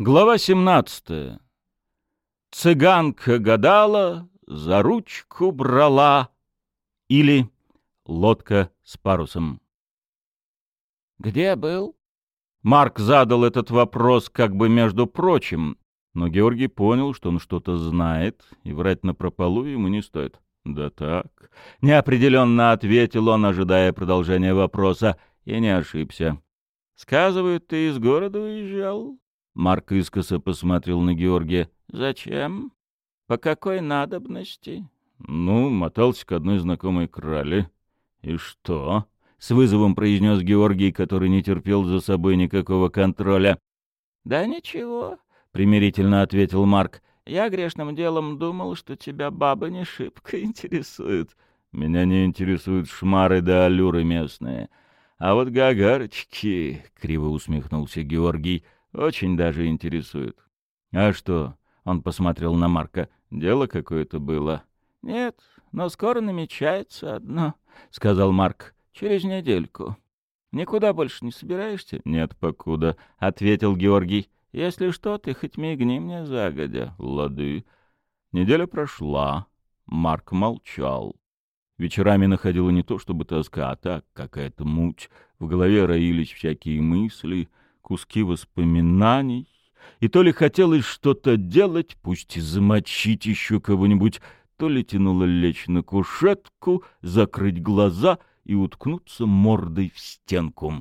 Глава 17. Цыганка гадала, за ручку брала. Или лодка с парусом. «Где был?» Марк задал этот вопрос как бы между прочим, но Георгий понял, что он что-то знает, и врать на напропалу ему не стоит. «Да так», — неопределенно ответил он, ожидая продолжения вопроса, и не ошибся. «Сказывают, ты из города уезжал?» Марк искоса посмотрел на Георгия. «Зачем? По какой надобности?» «Ну, мотался к одной знакомой крале». «И что?» — с вызовом произнес Георгий, который не терпел за собой никакого контроля. «Да ничего», — примирительно ответил Марк. «Я грешным делом думал, что тебя бабы не шибко интересуют». «Меня не интересуют шмары да аллюры местные. А вот гагарочки», — криво усмехнулся Георгий, — очень даже интересует. А что? Он посмотрел на Марка. Дело какое-то было. Нет, но скоро намечается одно, сказал Марк. Через недельку. Никуда больше не собираешься? Нет, покуда, ответил Георгий. Если что, ты хоть мигни мне загодя. Лады. Неделя прошла. Марк молчал. Вечерами находила не то чтобы тоска, а так какая-то муть. В голове роились всякие мысли, куски воспоминаний, и то ли хотелось что-то делать, пусть и замочить еще кого-нибудь, то ли тянуло лечь на кушетку, закрыть глаза и уткнуться мордой в стенку.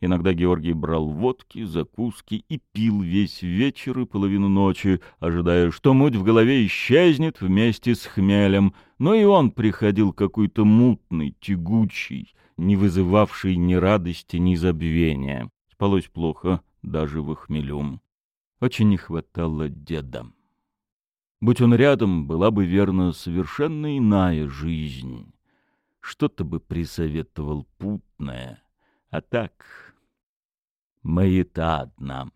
Иногда Георгий брал водки, закуски и пил весь вечер и половину ночи, ожидая, что муть в голове исчезнет вместе с хмелем, но и он приходил какой-то мутный, тягучий, не вызывавший ни радости, ни забвения. Спалось плохо, даже в хмелю. Очень не хватало деда. Будь он рядом, была бы, верно, совершенно иная жизнь. Что-то бы присоветовал путное. А так, маята одна.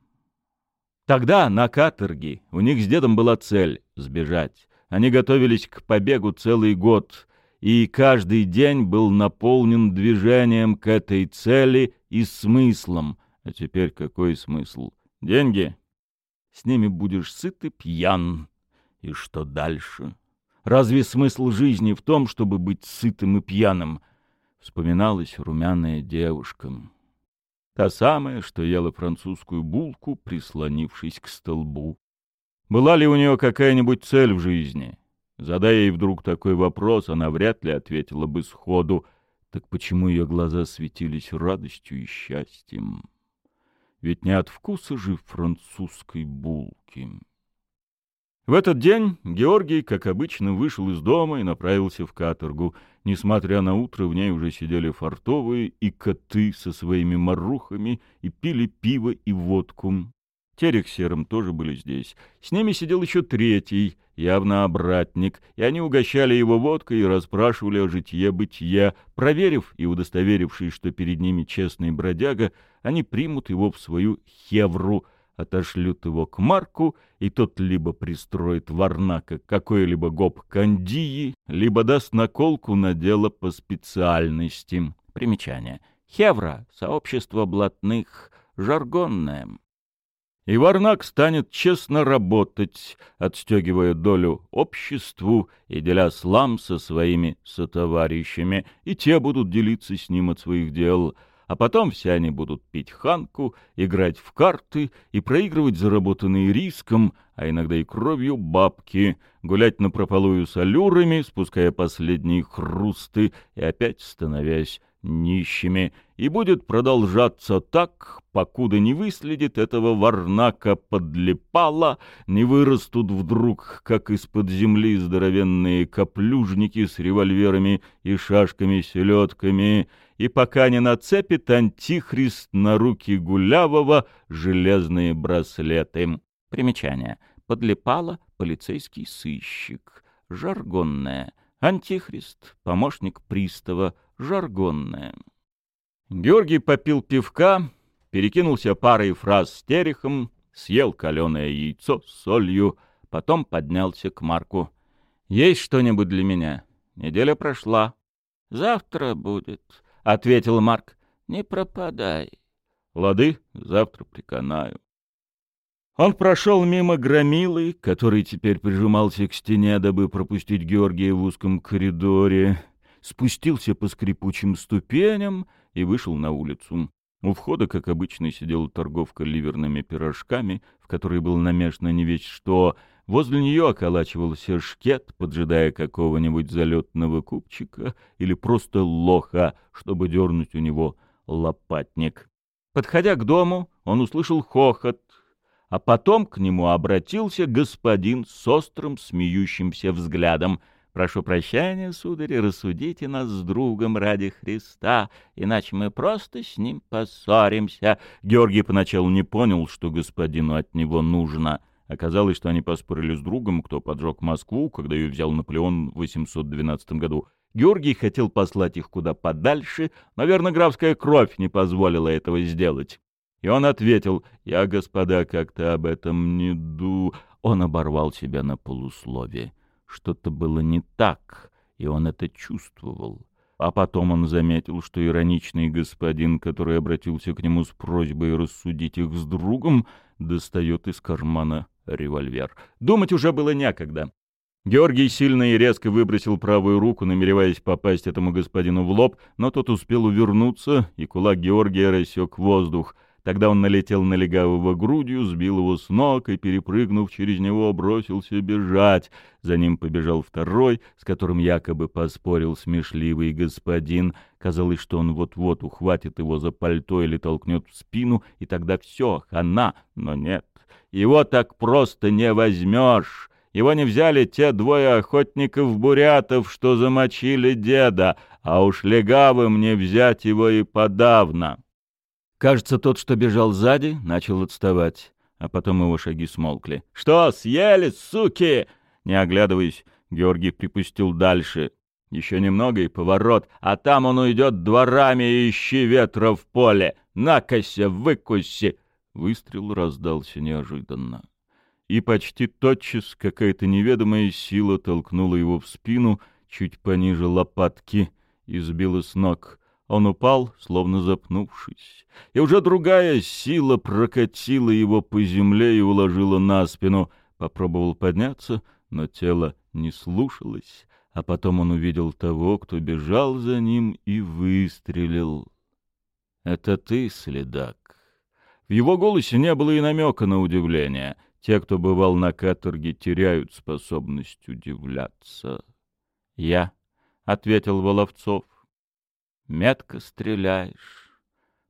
Тогда, на каторге, у них с дедом была цель — сбежать. Они готовились к побегу целый год, и каждый день был наполнен движением к этой цели и смыслом, а теперь какой смысл? Деньги? С ними будешь сыт и пьян. И что дальше? Разве смысл жизни в том, чтобы быть сытым и пьяным? Вспоминалась румяная девушка. Та самая, что ела французскую булку, прислонившись к столбу. Была ли у нее какая-нибудь цель в жизни? Задая ей вдруг такой вопрос, она вряд ли ответила бы сходу. Так почему ее глаза светились радостью и счастьем? Ведь не от вкуса же французской булки. В этот день Георгий, как обычно, вышел из дома и направился в каторгу. Несмотря на утро, в ней уже сидели фартовые и коты со своими марухами и пили пиво и водку. Терех серым тоже были здесь. С ними сидел еще третий, явно обратник, и они угощали его водкой и расспрашивали о житье-бытие. Проверив и удостоверившись, что перед ними честный бродяга, они примут его в свою хевру, отошлют его к Марку, и тот либо пристроит Варнака какой-либо гоп-кандии, либо даст наколку на дело по специальности. Примечание. Хевра — сообщество блатных, жаргонное. И Варнак станет честно работать, отстегивая долю обществу и деля слам со своими сотоварищами, и те будут делиться с ним от своих дел, а потом все они будут пить ханку, играть в карты и проигрывать заработанные риском, а иногда и кровью бабки, гулять на напропалую с аллюрами, спуская последние хрусты и опять становясь нищими, и будет продолжаться так, покуда не выследит этого варнака подлипала, не вырастут вдруг, как из-под земли, здоровенные каплюжники с револьверами и шашками-селедками, и пока не нацепит антихрист на руки Гулявого железные браслеты. Примечание. Подлипала полицейский сыщик. Жаргонное. Антихрист, помощник пристава, жаргонное. Георгий попил пивка, перекинулся парой фраз с терехом, съел каленое яйцо с солью, потом поднялся к Марку. «Есть что-нибудь для меня? Неделя прошла». «Завтра будет», — ответил Марк. «Не пропадай». «Лады, завтра приканаю». Он прошел мимо громилы, который теперь прижимался к стене, дабы пропустить Георгия в узком коридоре, спустился по скрипучим ступеням и вышел на улицу. У входа, как обычно, сидела торговка ливерными пирожками, в которой был намешано не весь что. Возле нее околачивался шкет, поджидая какого-нибудь залетного купчика или просто лоха, чтобы дернуть у него лопатник. Подходя к дому, он услышал хохот, а потом к нему обратился господин с острым смеющимся взглядом. «Прошу прощения, сударь, рассудите нас с другом ради Христа, иначе мы просто с ним поссоримся». Георгий поначалу не понял, что господину от него нужно. Оказалось, что они поспорили с другом, кто поджег Москву, когда ее взял Наполеон в 812 году. Георгий хотел послать их куда подальше, наверное, графская кровь не позволила этого сделать. И он ответил, «Я, господа, как-то об этом не ду...» Он оборвал себя на полуслове. Что-то было не так, и он это чувствовал. А потом он заметил, что ироничный господин, который обратился к нему с просьбой рассудить их с другом, достает из кармана револьвер. Думать уже было некогда. Георгий сильно и резко выбросил правую руку, намереваясь попасть этому господину в лоб, но тот успел увернуться, и кулак Георгия рассек воздух. Тогда он налетел на легавого грудью, сбил его с ног и, перепрыгнув через него, бросился бежать. За ним побежал второй, с которым якобы поспорил смешливый господин. Казалось, что он вот-вот ухватит его за пальто или толкнет в спину, и тогда все, хана, но нет. Его так просто не возьмешь. Его не взяли те двое охотников-бурятов, что замочили деда, а уж легавым не взять его и подавно. Кажется, тот, что бежал сзади, начал отставать, а потом его шаги смолкли. «Что, съели, суки?» Не оглядываясь, Георгий припустил дальше. Еще немного и поворот, а там он уйдет дворами и ищи ветра в поле. Накося, выкуси! Выстрел раздался неожиданно. И почти тотчас какая-то неведомая сила толкнула его в спину, чуть пониже лопатки, и сбила с ног — он упал, словно запнувшись, и уже другая сила прокатила его по земле и уложила на спину. Попробовал подняться, но тело не слушалось, а потом он увидел того, кто бежал за ним и выстрелил. «Это ты, следак?» В его голосе не было и намека на удивление. Те, кто бывал на каторге, теряют способность удивляться. «Я», — ответил Воловцов, метко стреляешь,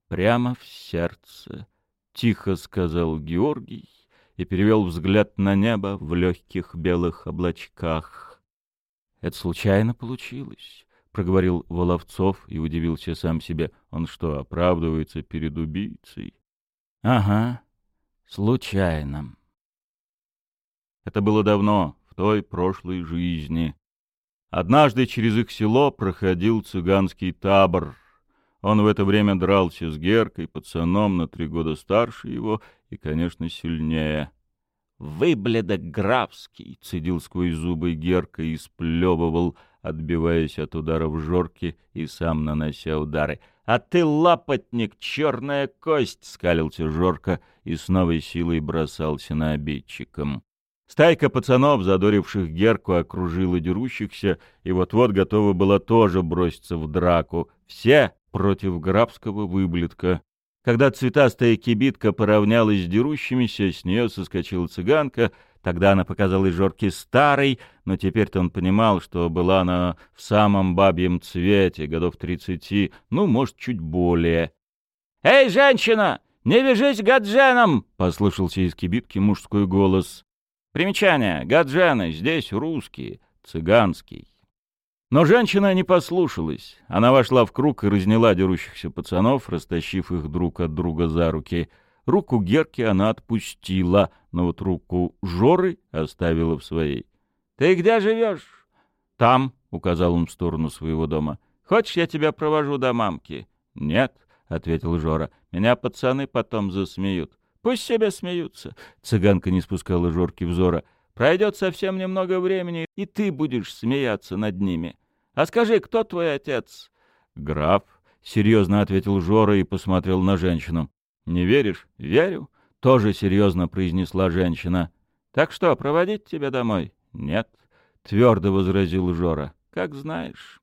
прямо в сердце, — тихо сказал Георгий и перевел взгляд на небо в легких белых облачках. — Это случайно получилось, — проговорил Воловцов и удивился сам себе. Он что, оправдывается перед убийцей? — Ага, случайно. Это было давно, в той прошлой жизни. Однажды через их село проходил цыганский табор. Он в это время дрался с Геркой, пацаном на три года старше его и, конечно, сильнее. «Выбледок графский!» — цедил сквозь зубы Герка и сплевывал, отбиваясь от ударов Жорки и сам нанося удары. «А ты лапотник, черная кость!» — скалился Жорка и с новой силой бросался на обидчиком. Стайка пацанов, задоривших Герку, окружила дерущихся и вот-вот готова была тоже броситься в драку. Все против грабского выблетка. Когда цветастая кибитка поравнялась с дерущимися, с нее соскочила цыганка. Тогда она показалась Жорке старой, но теперь-то он понимал, что была она в самом бабьем цвете, годов тридцати, ну, может, чуть более. «Эй, женщина, не вяжись гадженом!» — послышался из кибитки мужской голос. Примечание. Гаджаны здесь русские, цыганский. Но женщина не послушалась. Она вошла в круг и разняла дерущихся пацанов, растащив их друг от друга за руки. Руку Герки она отпустила, но вот руку Жоры оставила в своей. — Ты где живешь? — Там, — указал он в сторону своего дома. — Хочешь, я тебя провожу до мамки? — Нет, — ответил Жора. — Меня пацаны потом засмеют. Пусть себе смеются. Цыганка не спускала Жорки взора. Пройдет совсем немного времени, и ты будешь смеяться над ними. А скажи, кто твой отец? Граф, — серьезно ответил Жора и посмотрел на женщину. Не веришь? Верю. тоже серьезно произнесла женщина. Так что, проводить тебя домой? Нет, твердо возразил Жора. Как знаешь.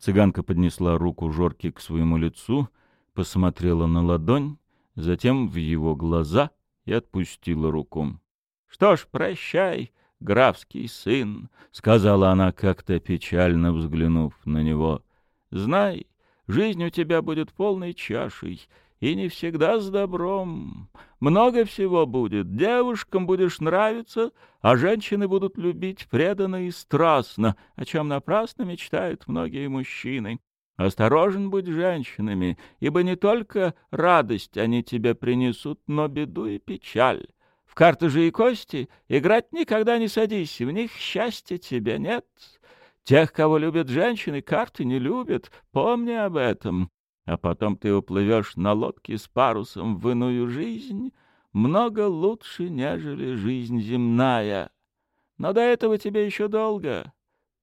Цыганка поднесла руку Жорки к своему лицу, посмотрела на ладонь, затем в его глаза и отпустила руку. — Что ж, прощай, графский сын, — сказала она, как-то печально взглянув на него. — Знай, жизнь у тебя будет полной чашей, и не всегда с добром. Много всего будет. Девушкам будешь нравиться, а женщины будут любить преданно и страстно, о чем напрасно мечтают многие мужчины. Осторожен будь женщинами, ибо не только радость они тебе принесут, но беду и печаль. В карты же и кости играть никогда не садись, в них счастья тебе нет. Тех, кого любят женщины, карты не любят, помни об этом а потом ты уплывешь на лодке с парусом в иную жизнь, много лучше, нежели жизнь земная. Но до этого тебе еще долго.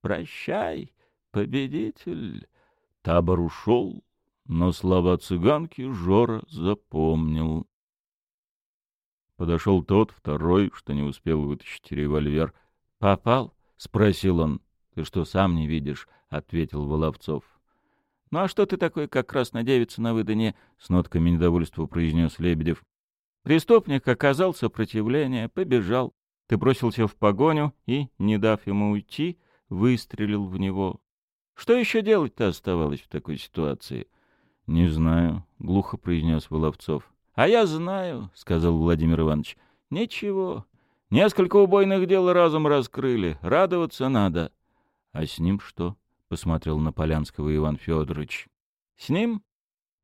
Прощай, победитель. Табор ушел, но слова цыганки Жора запомнил. Подошел тот, второй, что не успел вытащить револьвер. «Попал?» — спросил он. «Ты что, сам не видишь?» — ответил Воловцов. «Ну а что ты такой, как красная девица на выдане?» — с нотками недовольства произнес Лебедев. Преступник оказал сопротивление, побежал. Ты бросился в погоню и, не дав ему уйти, выстрелил в него. Что еще делать-то оставалось в такой ситуации? — Не знаю, — глухо произнес Воловцов. — А я знаю, — сказал Владимир Иванович. — Ничего. Несколько убойных дел разом раскрыли. Радоваться надо. — А с ним что? — посмотрел на Полянского Иван Федорович. «С ним?»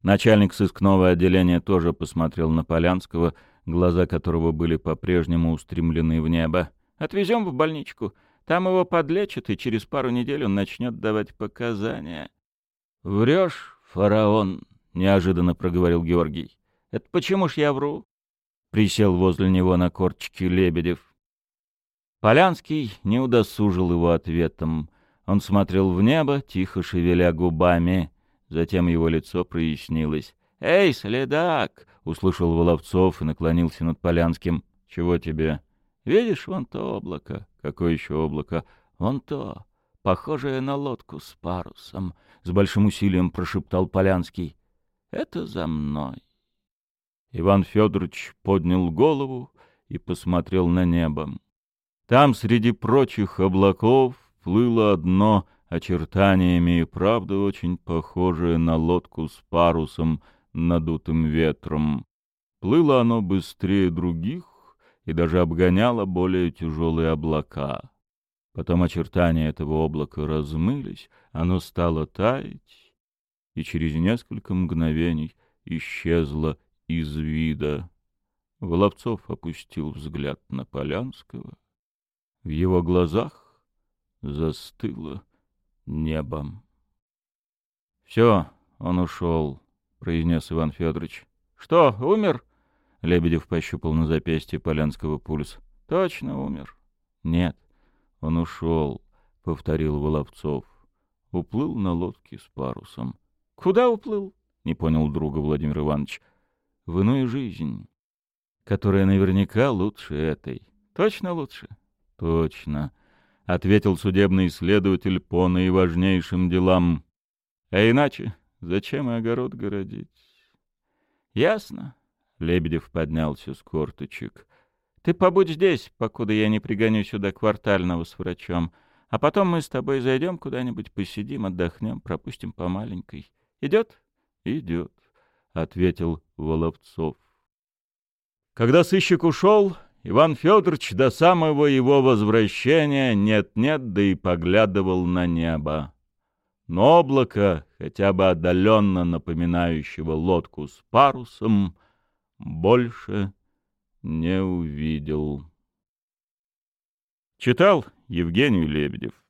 Начальник сыскного отделения тоже посмотрел на Полянского, глаза которого были по-прежнему устремлены в небо. «Отвезем в больничку. Там его подлечат, и через пару недель он начнет давать показания». «Врешь, фараон», — неожиданно проговорил Георгий. «Это почему ж я вру?» Присел возле него на корчке Лебедев. Полянский не удосужил его ответом. Он смотрел в небо, тихо шевеля губами. Затем его лицо прояснилось. «Эй, следак!» — услышал Воловцов и наклонился над Полянским. «Чего тебе?» «Видишь, вон то облако». «Какое еще облако?» «Вон то, похожее на лодку с парусом», — с большим усилием прошептал Полянский. «Это за мной». Иван Федорович поднял голову и посмотрел на небо. Там, среди прочих облаков, плыло одно очертаниями и правда очень похожее на лодку с парусом, надутым ветром. Плыло оно быстрее других и даже обгоняло более тяжелые облака. Потом очертания этого облака размылись, оно стало таять, и через несколько мгновений исчезло из вида. Воловцов опустил взгляд на Полянского. В его глазах застыло небом. — Все, он ушел, — произнес Иван Федорович. — Что, умер? — Лебедев пощупал на запястье Полянского пульс. — Точно умер. — Нет, он ушел, — повторил Воловцов. Уплыл на лодке с парусом. — Куда уплыл? — не понял друга Владимир Иванович. — В иную жизнь, которая наверняка лучше этой. — Точно лучше? — Точно. —— ответил судебный следователь по наиважнейшим делам. — А иначе зачем и огород городить? — Ясно. Лебедев поднялся с корточек. — Ты побудь здесь, покуда я не пригоню сюда квартального с врачом. А потом мы с тобой зайдем куда-нибудь, посидим, отдохнем, пропустим по маленькой. Идет? — Идет, — ответил Воловцов. Когда сыщик ушел, Иван Федорович до самого его возвращения нет-нет, да и поглядывал на небо. Но облако, хотя бы отдаленно напоминающего лодку с парусом, больше не увидел. Читал Евгений Лебедев